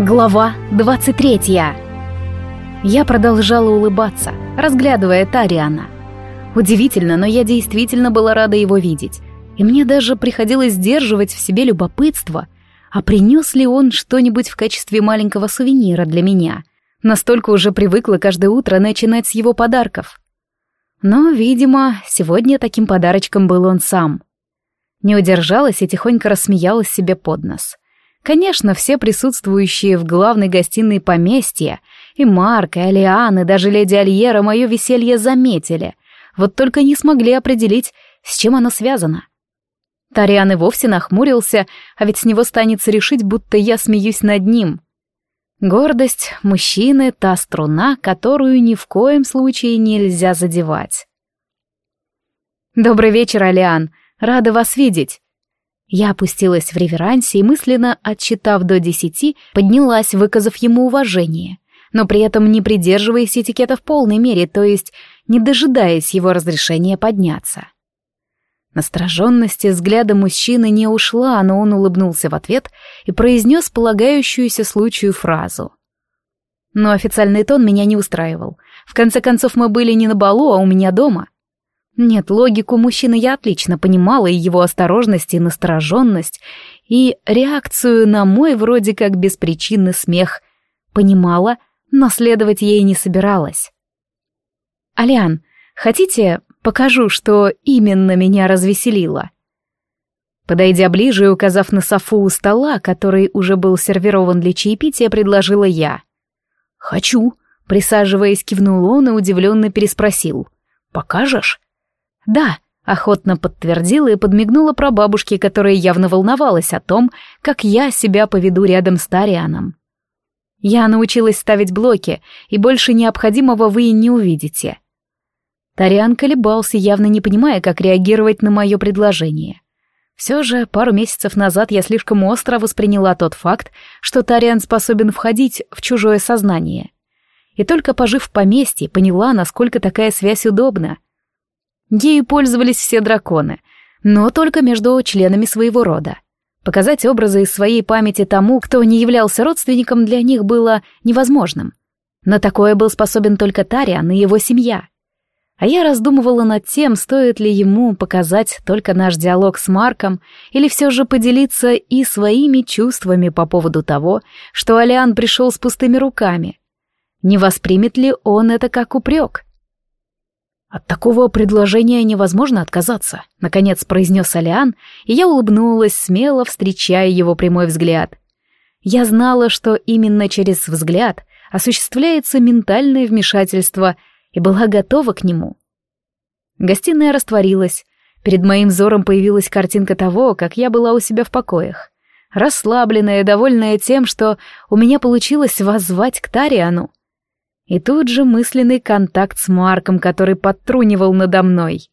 Глава 23 Я продолжала улыбаться, разглядывая Тариана. Удивительно, но я действительно была рада его видеть. И мне даже приходилось сдерживать в себе любопытство, а принес ли он что-нибудь в качестве маленького сувенира для меня. Настолько уже привыкла каждое утро начинать с его подарков. Но, видимо, сегодня таким подарочком был он сам. Не удержалась и тихонько рассмеялась себе под нос. Конечно, все присутствующие в главной гостиной поместья, и Марк, и Алиан, и даже леди Альера мое веселье заметили, вот только не смогли определить, с чем оно связано. Тариан и вовсе нахмурился, а ведь с него станется решить, будто я смеюсь над ним. Гордость мужчины — та струна, которую ни в коем случае нельзя задевать. «Добрый вечер, Алиан. Рада вас видеть. Я опустилась в реверансе и мысленно, отчитав до десяти, поднялась, выказав ему уважение, но при этом не придерживаясь этикета в полной мере, то есть не дожидаясь его разрешения подняться. Настороженность взгляда мужчины не ушла, но он улыбнулся в ответ и произнес полагающуюся случаю фразу. Но официальный тон меня не устраивал. В конце концов, мы были не на балу, а у меня дома — нет, логику мужчины я отлично понимала, и его осторожность, и настороженность, и реакцию на мой вроде как беспричинный смех. Понимала, но следовать ей не собиралась. «Алиан, хотите, покажу, что именно меня развеселило?» Подойдя ближе и указав на софу у стола, который уже был сервирован для чаепития, предложила я. «Хочу», — присаживаясь, кивнул он и удивленно переспросил. «Покажешь?» «Да», — охотно подтвердила и подмигнула прабабушке, которая явно волновалась о том, как я себя поведу рядом с Тарианом. «Я научилась ставить блоки, и больше необходимого вы не увидите». Тариан колебался, явно не понимая, как реагировать на мое предложение. Все же пару месяцев назад я слишком остро восприняла тот факт, что Тариан способен входить в чужое сознание. И только пожив в поместье, поняла, насколько такая связь удобна — Ею пользовались все драконы, но только между членами своего рода. Показать образы из своей памяти тому, кто не являлся родственником, для них было невозможным. На такое был способен только Тариан и его семья. А я раздумывала над тем, стоит ли ему показать только наш диалог с Марком или все же поделиться и своими чувствами по поводу того, что Алиан пришел с пустыми руками. Не воспримет ли он это как упрек? «От такого предложения невозможно отказаться», — наконец произнес Алиан, и я улыбнулась, смело встречая его прямой взгляд. Я знала, что именно через взгляд осуществляется ментальное вмешательство, и была готова к нему. Гостиная растворилась. Перед моим взором появилась картинка того, как я была у себя в покоях. Расслабленная, довольная тем, что у меня получилось воззвать к Тариану. И тут же мысленный контакт с Марком, который подтрунивал надо мной.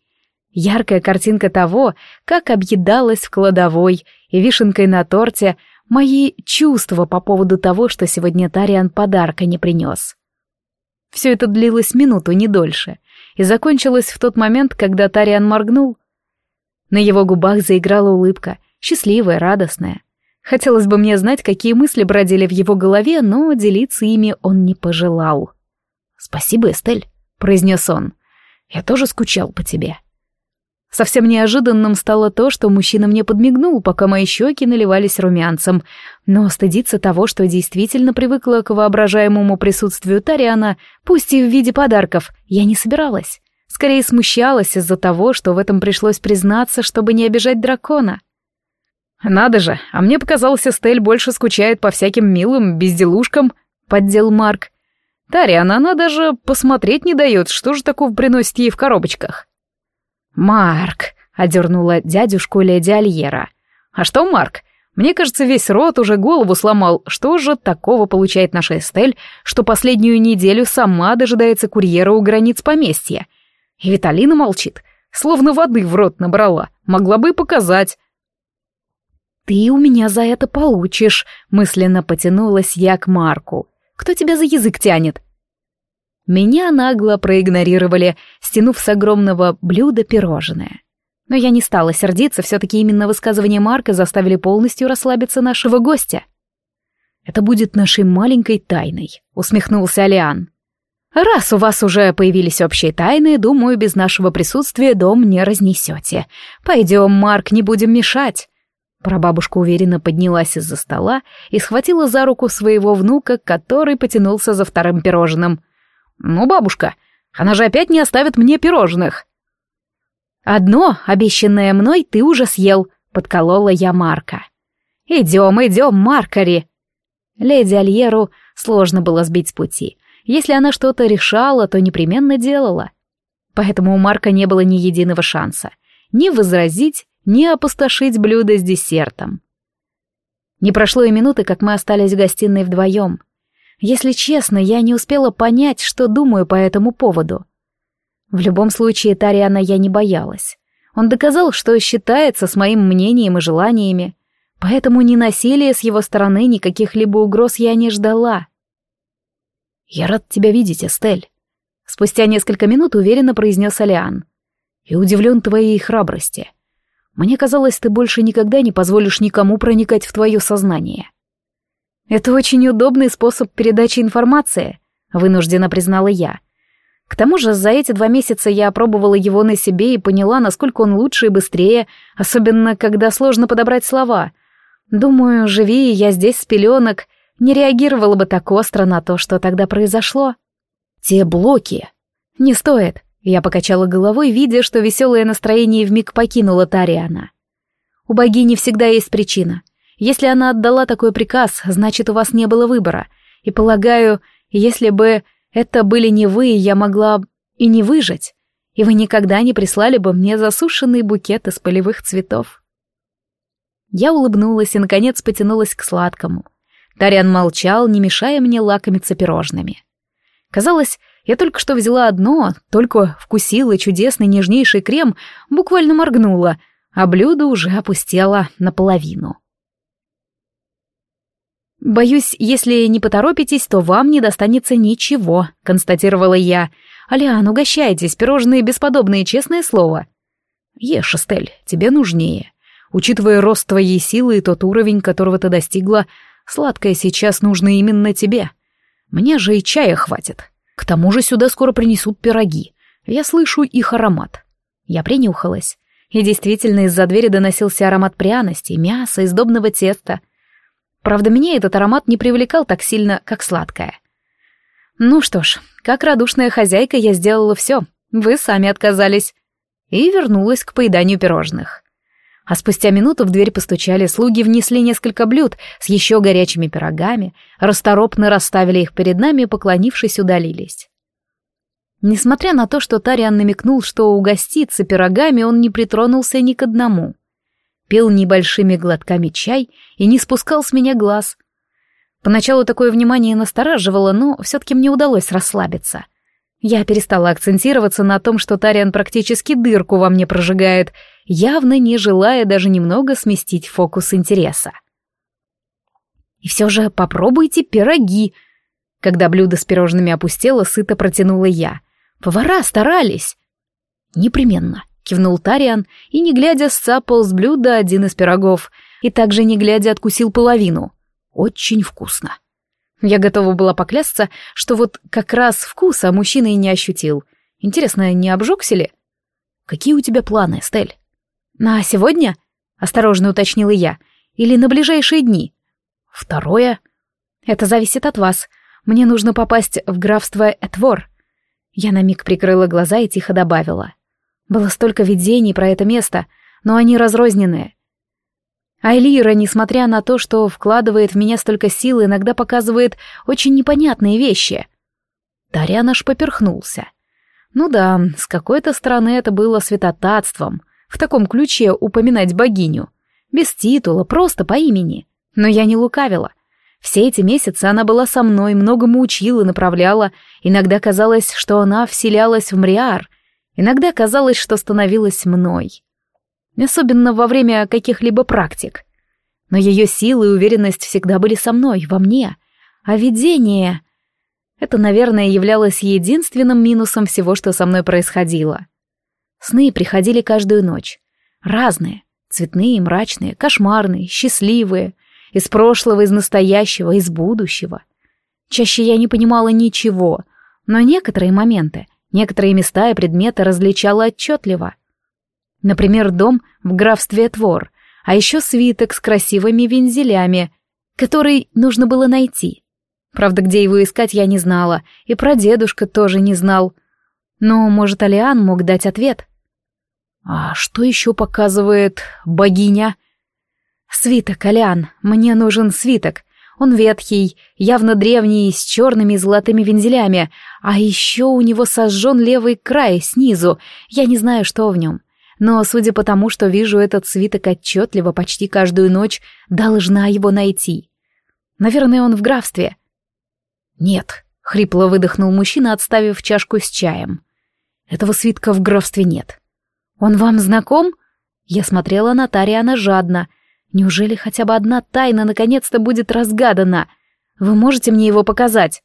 Яркая картинка того, как объедалась в кладовой, и вишенкой на торте мои чувства по поводу того, что сегодня Тариан подарка не принес. Все это длилось минуту, не дольше, и закончилось в тот момент, когда Тариан моргнул. На его губах заиграла улыбка, счастливая, радостная. Хотелось бы мне знать, какие мысли бродили в его голове, но делиться ими он не пожелал. «Спасибо, Эстель», — произнес он. «Я тоже скучал по тебе». Совсем неожиданным стало то, что мужчина мне подмигнул, пока мои щеки наливались румянцем, но стыдиться того, что действительно привыкла к воображаемому присутствию Тариана, пусть и в виде подарков, я не собиралась. Скорее смущалась из-за того, что в этом пришлось признаться, чтобы не обижать дракона. «Надо же, а мне показалось, Эстель больше скучает по всяким милым безделушкам», — поддел Марк. Тариан, она даже посмотреть не дает, что же такого приносит ей в коробочках. «Марк», — одернула дядюшку леди Альера. «А что, Марк? Мне кажется, весь рот уже голову сломал. Что же такого получает наша Эстель, что последнюю неделю сама дожидается курьера у границ поместья? И Виталина молчит, словно воды в рот набрала. Могла бы и показать». «Ты у меня за это получишь», — мысленно потянулась я к Марку. Кто тебя за язык тянет?» Меня нагло проигнорировали, стянув с огромного блюда пирожное. Но я не стала сердиться, все-таки именно высказывания Марка заставили полностью расслабиться нашего гостя. Это будет нашей маленькой тайной», — усмехнулся Алиан. «Раз у вас уже появились общие тайны, думаю, без нашего присутствия дом не разнесете. Пойдем, Марк, не будем мешать». Прабабушка уверенно поднялась из-за стола и схватила за руку своего внука, который потянулся за вторым пирожным. «Ну, бабушка, она же опять не оставит мне пирожных!» «Одно, обещанное мной, ты уже съел», — подколола я Марка. «Идем, идем, Маркари!» Леди Альеру сложно было сбить с пути. Если она что-то решала, то непременно делала. Поэтому у Марка не было ни единого шанса. Ни возразить, ни опустошить блюдо с десертом. Не прошло и минуты, как мы остались в гостиной вдвоем. Если честно, я не успела понять, что думаю по этому поводу. В любом случае, Тариана я не боялась. Он доказал, что считается с моим мнением и желаниями, поэтому ни насилия с его стороны, ни каких-либо угроз я не ждала. «Я рад тебя видеть, Эстель», — спустя несколько минут уверенно произнес Алиан. «И удивлен твоей храбрости. Мне казалось, ты больше никогда не позволишь никому проникать в твое сознание. Это очень удобный способ передачи информации, вынуждена признала я. К тому же за эти два месяца я опробовала его на себе и поняла, насколько он лучше и быстрее, особенно когда сложно подобрать слова. Думаю, живи я здесь с пеленок, не реагировала бы так остро на то, что тогда произошло. Те блоки. Не стоит. Я покачала головой, видя, что веселое настроение вмиг покинуло Тариана. У богини всегда есть причина. Если она отдала такой приказ, значит, у вас не было выбора. И, полагаю, если бы это были не вы, я могла и не выжить, и вы никогда не прислали бы мне засушенный букет из полевых цветов. Я улыбнулась и, наконец, потянулась к сладкому. Тариан молчал, не мешая мне лакомиться пирожными. Казалось, я только что взяла одно, только вкусила чудесный нежнейший крем, буквально моргнула, а блюдо уже опустело наполовину. «Боюсь, если не поторопитесь, то вам не достанется ничего», — констатировала я. «Алиан, угощайтесь, пирожные бесподобные, честное слово». «Ешь, Эстель, тебе нужнее. Учитывая рост твоей силы и тот уровень, которого ты достигла, сладкое сейчас нужно именно тебе. Мне же и чая хватит». К тому же сюда скоро принесут пироги. Я слышу их аромат. Я принюхалась. И действительно из-за двери доносился аромат пряности, мяса, издобного теста. Правда, меня этот аромат не привлекал так сильно, как сладкое. Ну что ж, как радушная хозяйка я сделала все. Вы сами отказались. И вернулась к поеданию пирожных. А спустя минуту в дверь постучали, слуги внесли несколько блюд с еще горячими пирогами, расторопно расставили их перед нами и, поклонившись, удалились. Несмотря на то, что Тариан намекнул, что угоститься пирогами, он не притронулся ни к одному. Пил небольшими глотками чай и не спускал с меня глаз. Поначалу такое внимание настораживало, но все-таки мне удалось расслабиться — я перестала акцентироваться на том, что Тариан практически дырку во мне прожигает, явно не желая даже немного сместить фокус интереса. «И все же попробуйте пироги!» Когда блюдо с пирожными опустело, сыто протянула я. «Повара старались!» «Непременно!» — кивнул Тариан и, не глядя, сцапал с блюда один из пирогов и также, не глядя, откусил половину. «Очень вкусно!» Я готова была поклясться, что вот как раз вкуса мужчина и не ощутил. Интересно, не обжегся ли? Какие у тебя планы, Стель? На сегодня? Осторожно уточнила я. Или на ближайшие дни? Второе. Это зависит от вас. Мне нужно попасть в графство Этвор. Я на миг прикрыла глаза и тихо добавила. Было столько видений про это место, но они разрозненные. Айлира, несмотря на то, что вкладывает в меня столько сил, иногда показывает очень непонятные вещи. Дарьян аж поперхнулся. Ну да, с какой-то стороны это было святотатством, в таком ключе упоминать богиню. Без титула, просто по имени. Но я не лукавила. Все эти месяцы она была со мной, многому учила, направляла. Иногда казалось, что она вселялась в Мриар. Иногда казалось, что становилась мной особенно во время каких-либо практик. Но ее силы и уверенность всегда были со мной, во мне. А видение... Это, наверное, являлось единственным минусом всего, что со мной происходило. Сны приходили каждую ночь. Разные. Цветные, мрачные, кошмарные, счастливые. Из прошлого, из настоящего, из будущего. Чаще я не понимала ничего, но некоторые моменты, некоторые места и предметы различала отчетливо. Например, дом в графстве Твор, а еще свиток с красивыми вензелями, который нужно было найти. Правда, где его искать я не знала, и про дедушка тоже не знал. Но, может, Алиан мог дать ответ. «А что еще показывает богиня?» «Свиток, Алиан, мне нужен свиток. Он ветхий, явно древний, с черными и золотыми вензелями, а еще у него сожжен левый край снизу, я не знаю, что в нем. Но, судя по тому, что вижу этот свиток отчетливо почти каждую ночь, должна его найти. Наверное, он в графстве». «Нет», — хрипло выдохнул мужчина, отставив чашку с чаем. «Этого свитка в графстве нет». «Он вам знаком?» Я смотрела на Тариана жадно, Неужели хотя бы одна тайна наконец-то будет разгадана? Вы можете мне его показать?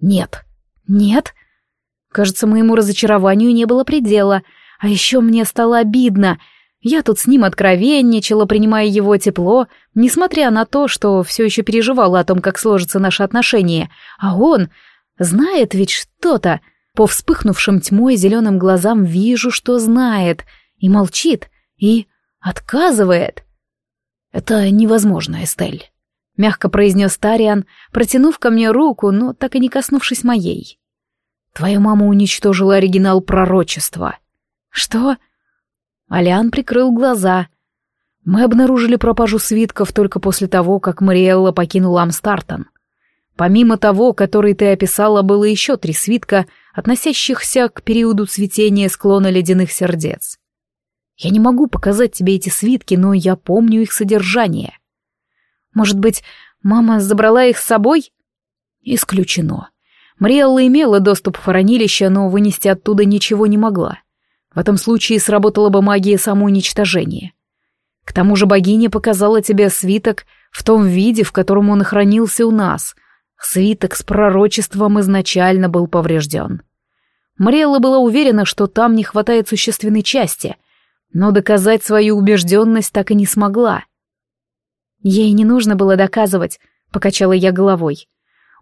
Нет. Нет? Кажется, моему разочарованию не было предела. А еще мне стало обидно. Я тут с ним откровенничала, принимая его тепло, несмотря на то, что все еще переживала о том, как сложатся наши отношения. А он знает ведь что-то. По вспыхнувшим тьмой зеленым глазам вижу, что знает. И молчит. И отказывает. «Это невозможно, Эстель», — мягко произнес Тариан, протянув ко мне руку, но так и не коснувшись моей. «Твоя мама уничтожила оригинал пророчества». «Что?» Алиан прикрыл глаза. «Мы обнаружили пропажу свитков только после того, как Мариэлла покинула Амстартон. Помимо того, который ты описала, было еще три свитка, относящихся к периоду цветения склона ледяных сердец. Я не могу показать тебе эти свитки, но я помню их содержание. Может быть, мама забрала их с собой? Исключено. Мариэлла имела доступ в хранилище, но вынести оттуда ничего не могла. В этом случае сработала бы магия самоуничтожения. К тому же богиня показала тебе свиток в том виде, в котором он хранился у нас. Свиток с пророчеством изначально был поврежден. Мариэлла была уверена, что там не хватает существенной части — но доказать свою убежденность так и не смогла. Ей не нужно было доказывать, покачала я головой.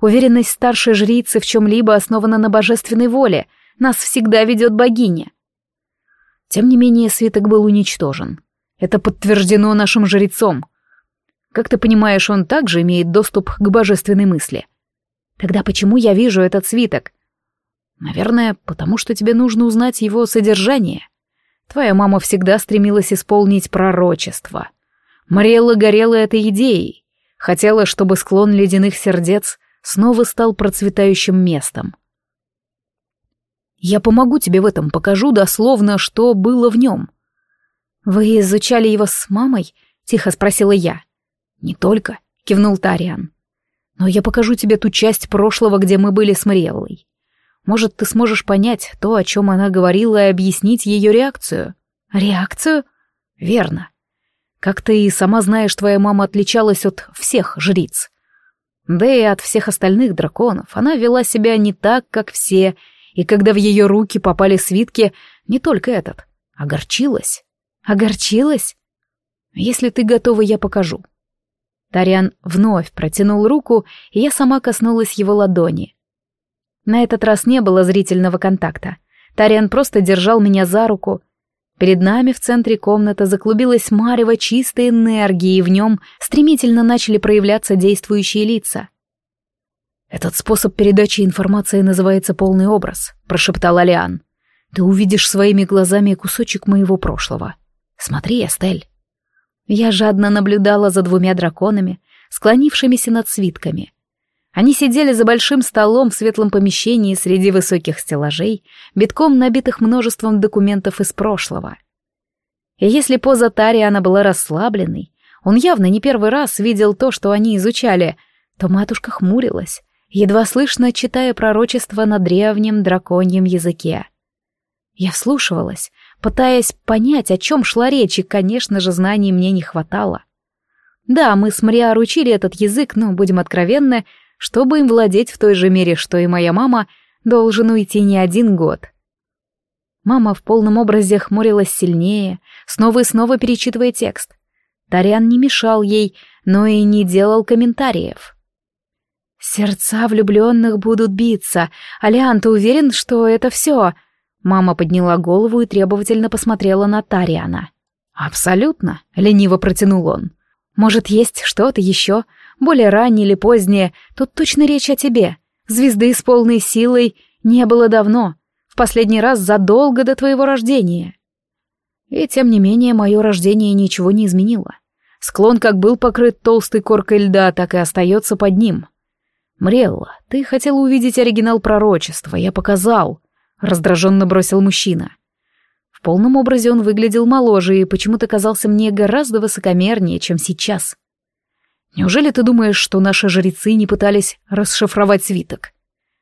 Уверенность старшей жрицы в чем-либо основана на божественной воле, нас всегда ведет богиня. Тем не менее, свиток был уничтожен. Это подтверждено нашим жрецом. Как ты понимаешь, он также имеет доступ к божественной мысли. Тогда почему я вижу этот свиток? Наверное, потому что тебе нужно узнать его содержание. Твоя мама всегда стремилась исполнить пророчество. Мариэлла горела этой идеей. Хотела, чтобы склон ледяных сердец снова стал процветающим местом. Я помогу тебе в этом, покажу дословно, что было в нем. Вы изучали его с мамой? Тихо спросила я. Не только, кивнул Тариан. Но я покажу тебе ту часть прошлого, где мы были с Мариэллой. Может, ты сможешь понять то, о чем она говорила, и объяснить ее реакцию. Реакцию? Верно. Как ты и сама знаешь, твоя мама отличалась от всех жриц. Да и от всех остальных драконов. Она вела себя не так, как все, и когда в ее руки попали свитки, не только этот, огорчилась. Огорчилась? Если ты готова, я покажу. Тариан вновь протянул руку, и я сама коснулась его ладони. На этот раз не было зрительного контакта. Тариан просто держал меня за руку. Перед нами в центре комнаты заклубилась марево чистой энергии, и в нем стремительно начали проявляться действующие лица. «Этот способ передачи информации называется полный образ», — прошептал Алиан. «Ты увидишь своими глазами кусочек моего прошлого. Смотри, Эстель». Я жадно наблюдала за двумя драконами, склонившимися над свитками — они сидели за большим столом в светлом помещении среди высоких стеллажей, битком набитых множеством документов из прошлого. И если поза Тариана была расслабленной, он явно не первый раз видел то, что они изучали, то матушка хмурилась, едва слышно читая пророчество на древнем драконьем языке. Я вслушивалась, пытаясь понять, о чем шла речь, и, конечно же, знаний мне не хватало. Да, мы с Мариар учили этот язык, но, будем откровенны, чтобы им владеть в той же мере, что и моя мама, должен уйти не один год. Мама в полном образе хмурилась сильнее, снова и снова перечитывая текст. Тариан не мешал ей, но и не делал комментариев. «Сердца влюбленных будут биться. Алиан, ты уверен, что это все?» Мама подняла голову и требовательно посмотрела на Тариана. «Абсолютно», — лениво протянул он. «Может, есть что-то еще, более раннее или позднее, тут точно речь о тебе. Звезды с полной силой не было давно, в последний раз задолго до твоего рождения». И тем не менее, мое рождение ничего не изменило. Склон как был покрыт толстой коркой льда, так и остается под ним. «Мрелла, ты хотела увидеть оригинал пророчества, я показал», — раздраженно бросил мужчина. В полном образе он выглядел моложе и почему-то казался мне гораздо высокомернее, чем сейчас. «Неужели ты думаешь, что наши жрецы не пытались расшифровать свиток?»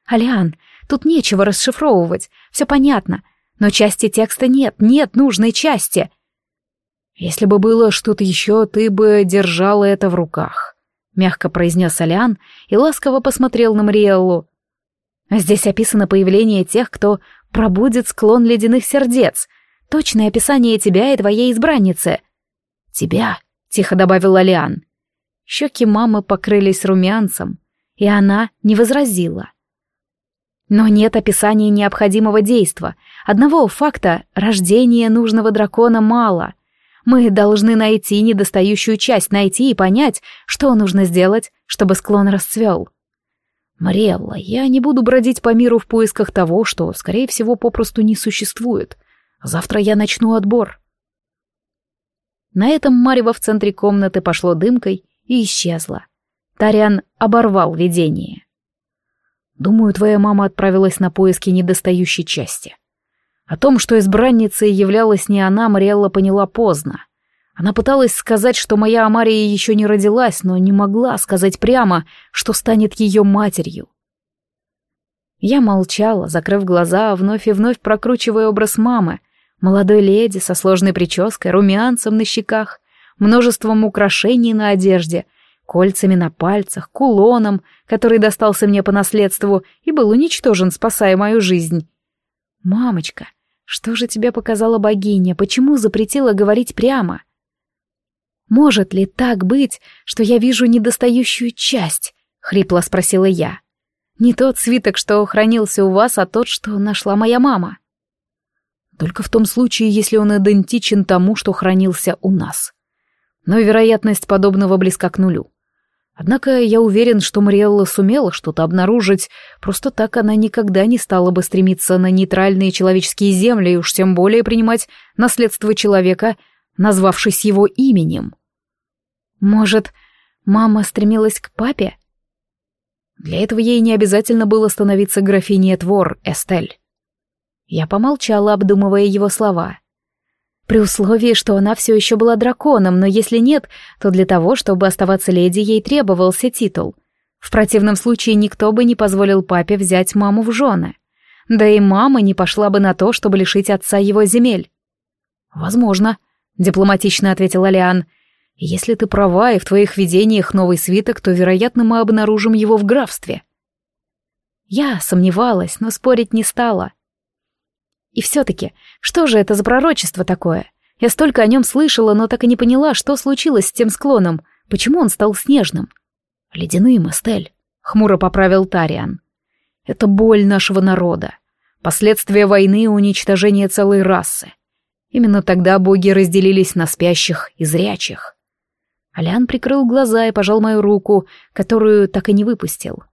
«Алиан, тут нечего расшифровывать, все понятно, но части текста нет, нет нужной части». «Если бы было что-то еще, ты бы держала это в руках», — мягко произнес Алиан и ласково посмотрел на Мариэллу. «Здесь описано появление тех, кто пробудет склон ледяных сердец, Точное описание тебя и твоей избранницы. Тебя, тихо добавил Алиан. Щеки мамы покрылись румянцем, и она не возразила. Но нет описания необходимого действа. Одного факта рождения нужного дракона мало. Мы должны найти недостающую часть, найти и понять, что нужно сделать, чтобы склон расцвел. Мариэлла, я не буду бродить по миру в поисках того, что, скорее всего, попросту не существует. Завтра я начну отбор. На этом Марева в центре комнаты пошло дымкой и исчезло. Тариан оборвал видение. Думаю, твоя мама отправилась на поиски недостающей части. О том, что избранницей являлась не она, Мариэлла поняла поздно. Она пыталась сказать, что моя Амария еще не родилась, но не могла сказать прямо, что станет ее матерью. Я молчала, закрыв глаза, вновь и вновь прокручивая образ мамы, молодой леди со сложной прической, румянцем на щеках, множеством украшений на одежде, кольцами на пальцах, кулоном, который достался мне по наследству и был уничтожен, спасая мою жизнь. «Мамочка, что же тебе показала богиня? Почему запретила говорить прямо?» «Может ли так быть, что я вижу недостающую часть?» — хрипло спросила я. Не тот свиток, что хранился у вас, а тот, что нашла моя мама. Только в том случае, если он идентичен тому, что хранился у нас. Но вероятность подобного близка к нулю. Однако я уверен, что Мариэлла сумела что-то обнаружить, просто так она никогда не стала бы стремиться на нейтральные человеческие земли и уж тем более принимать наследство человека, назвавшись его именем. Может, мама стремилась к папе? Для этого ей не обязательно было становиться графиней Твор, Эстель. Я помолчала, обдумывая его слова. При условии, что она все еще была драконом, но если нет, то для того, чтобы оставаться леди, ей требовался титул. В противном случае никто бы не позволил папе взять маму в жены. Да и мама не пошла бы на то, чтобы лишить отца его земель. «Возможно», — дипломатично ответил Алиан. Если ты права, и в твоих видениях новый свиток, то, вероятно, мы обнаружим его в графстве. Я сомневалась, но спорить не стала. И все-таки, что же это за пророчество такое? Я столько о нем слышала, но так и не поняла, что случилось с тем склоном, почему он стал снежным. Ледяным, Эстель, — хмуро поправил Тариан. Это боль нашего народа, последствия войны и уничтожения целой расы. Именно тогда боги разделились на спящих и зрячих. Алян прикрыл глаза и пожал мою руку, которую так и не выпустил.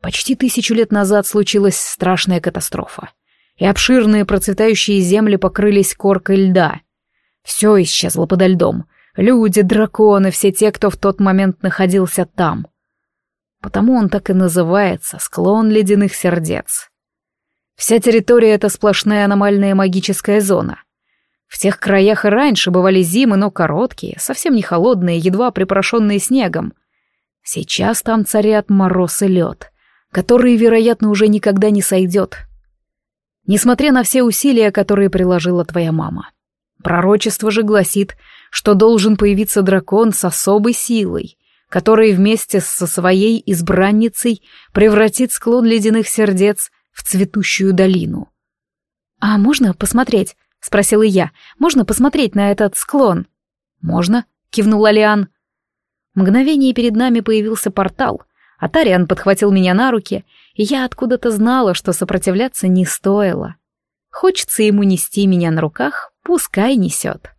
Почти тысячу лет назад случилась страшная катастрофа, и обширные процветающие земли покрылись коркой льда. Все исчезло подо льдом. Люди, драконы, все те, кто в тот момент находился там. Потому он так и называется — склон ледяных сердец. Вся территория — это сплошная аномальная магическая зона. В тех краях и раньше бывали зимы, но короткие, совсем не холодные, едва припорошенные снегом. Сейчас там царят мороз и лед, который, вероятно, уже никогда не сойдет. Несмотря на все усилия, которые приложила твоя мама. Пророчество же гласит, что должен появиться дракон с особой силой, который вместе со своей избранницей превратит склон ледяных сердец в цветущую долину. «А можно посмотреть?» — спросила я. «Можно посмотреть на этот склон?» «Можно?» — кивнул Алиан. Мгновение перед нами появился портал, а Тариан подхватил меня на руки, я откуда-то знала, что сопротивляться не стоило. Хочется ему нести меня на руках, пускай несет.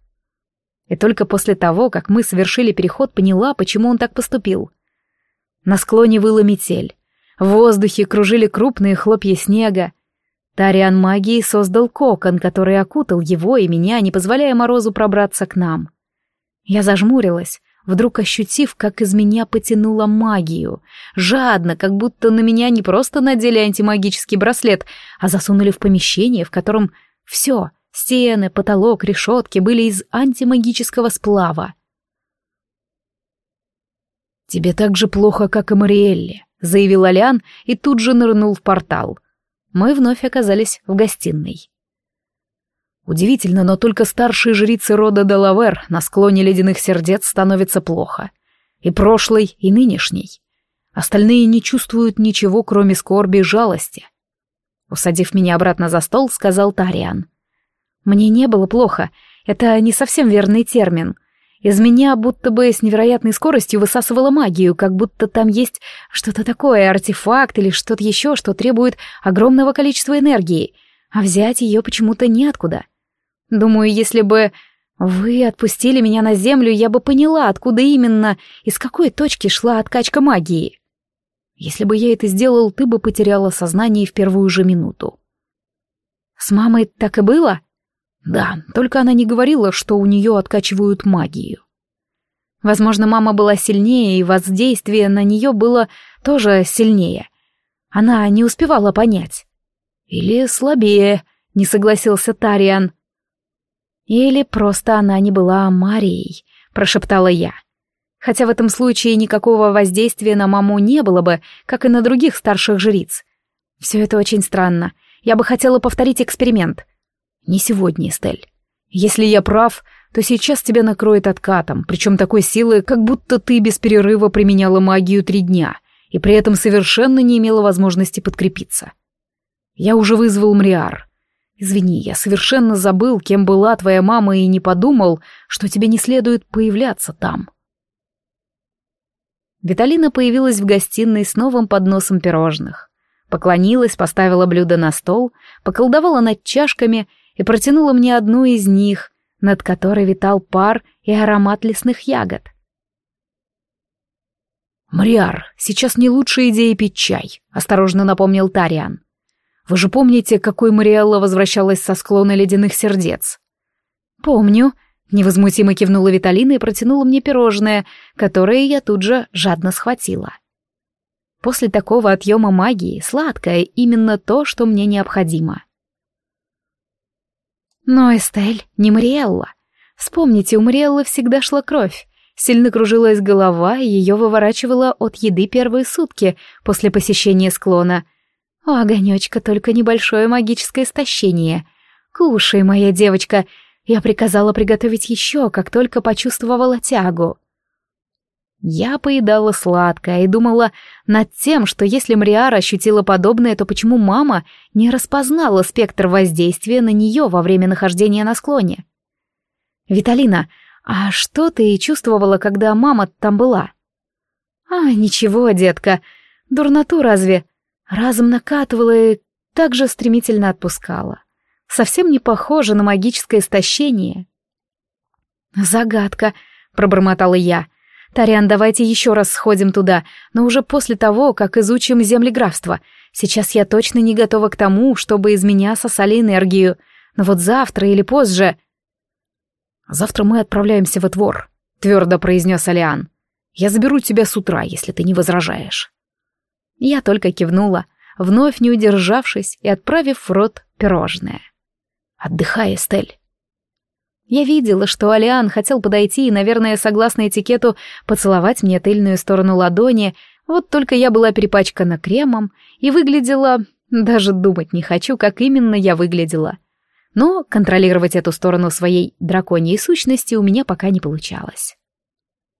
И только после того, как мы совершили переход, поняла, почему он так поступил. На склоне выла метель. В воздухе кружили крупные хлопья снега. Тариан магии создал кокон, который окутал его и меня, не позволяя морозу пробраться к нам. Я зажмурилась, вдруг ощутив, как из меня потянула магию. Жадно, как будто на меня не просто надели антимагический браслет, а засунули в помещение, в котором все — стены, потолок, решетки — были из антимагического сплава. «Тебе так же плохо, как и Мариэлле», — заявил Алиан и тут же нырнул в портал. Мы вновь оказались в гостиной. Удивительно, но только старшие жрицы рода Делавер на склоне ледяных сердец становится плохо. И прошлый, и нынешний. Остальные не чувствуют ничего, кроме скорби и жалости. Усадив меня обратно за стол, сказал Тариан. «Мне не было плохо. Это не совсем верный термин. Из меня будто бы с невероятной скоростью высасывала магию, как будто там есть что-то такое, артефакт или что-то еще, что требует огромного количества энергии, а взять ее почему-то неоткуда. Думаю, если бы вы отпустили меня на землю, я бы поняла, откуда именно, из какой точки шла откачка магии. Если бы я это сделал, ты бы потеряла сознание в первую же минуту. С мамой так и было? Да, только она не говорила, что у нее откачивают магию. Возможно, мама была сильнее, и воздействие на нее было тоже сильнее. Она не успевала понять. Или слабее, не согласился Тариан. Или просто она не была Марией, прошептала я. Хотя в этом случае никакого воздействия на маму не было бы, как и на других старших жриц. Все это очень странно. Я бы хотела повторить эксперимент. Не сегодня, Стель. Если я прав, то сейчас тебя накроет откатом, причем такой силы, как будто ты без перерыва применяла магию три дня, и при этом совершенно не имела возможности подкрепиться. Я уже вызвал Мриар. Извини, я совершенно забыл, кем была твоя мама, и не подумал, что тебе не следует появляться там. Виталина появилась в гостиной с новым подносом пирожных. Поклонилась, поставила блюдо на стол, поколдовала над чашками и протянула мне одну из них, над которой витал пар и аромат лесных ягод. «Мариар, сейчас не лучшая идея пить чай», — осторожно напомнил Тариан. «Вы же помните, какой Мариэлла возвращалась со склона ледяных сердец?» «Помню», — невозмутимо кивнула Виталина и протянула мне пирожное, которое я тут же жадно схватила. После такого отъема магии сладкое именно то, что мне необходимо. Но Эстель не Мариэлла. Вспомните, у Мариэллы всегда шла кровь. Сильно кружилась голова, и ее выворачивало от еды первые сутки после посещения склона. У огонечка только небольшое магическое истощение. Кушай, моя девочка. Я приказала приготовить еще, как только почувствовала тягу. Я поедала сладкое и думала над тем, что если Мриара ощутила подобное, то почему мама не распознала спектр воздействия на нее во время нахождения на склоне? «Виталина, а что ты чувствовала, когда мама там была?» «А, ничего, детка. Дурноту разве?» Разом накатывала и так же стремительно отпускала. Совсем не похоже на магическое истощение. «Загадка», — пробормотала я, — «Тариан, давайте еще раз сходим туда, но уже после того, как изучим земли. Сейчас я точно не готова к тому, чтобы из меня сосали энергию. Но вот завтра или позже...» «Завтра мы отправляемся во двор», — твердо произнес Алиан. «Я заберу тебя с утра, если ты не возражаешь». Я только кивнула, вновь не удержавшись и отправив в рот пирожное. «Отдыхай, Эстель». Я видела, что Алиан хотел подойти и, наверное, согласно этикету, поцеловать мне тыльную сторону ладони, вот только я была перепачкана кремом и выглядела... Даже думать не хочу, как именно я выглядела. Но контролировать эту сторону своей драконьей сущности у меня пока не получалось.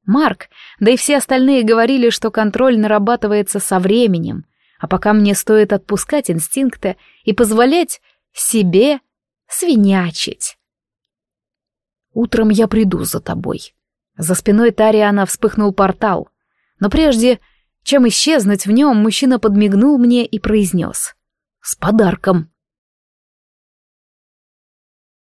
Марк, да и все остальные говорили, что контроль нарабатывается со временем, а пока мне стоит отпускать инстинкты и позволять себе свинячить. «Утром я приду за тобой», За спиной Тариана вспыхнул портал. Но прежде, чем исчезнуть в нем, мужчина подмигнул мне и произнес. «С подарком!»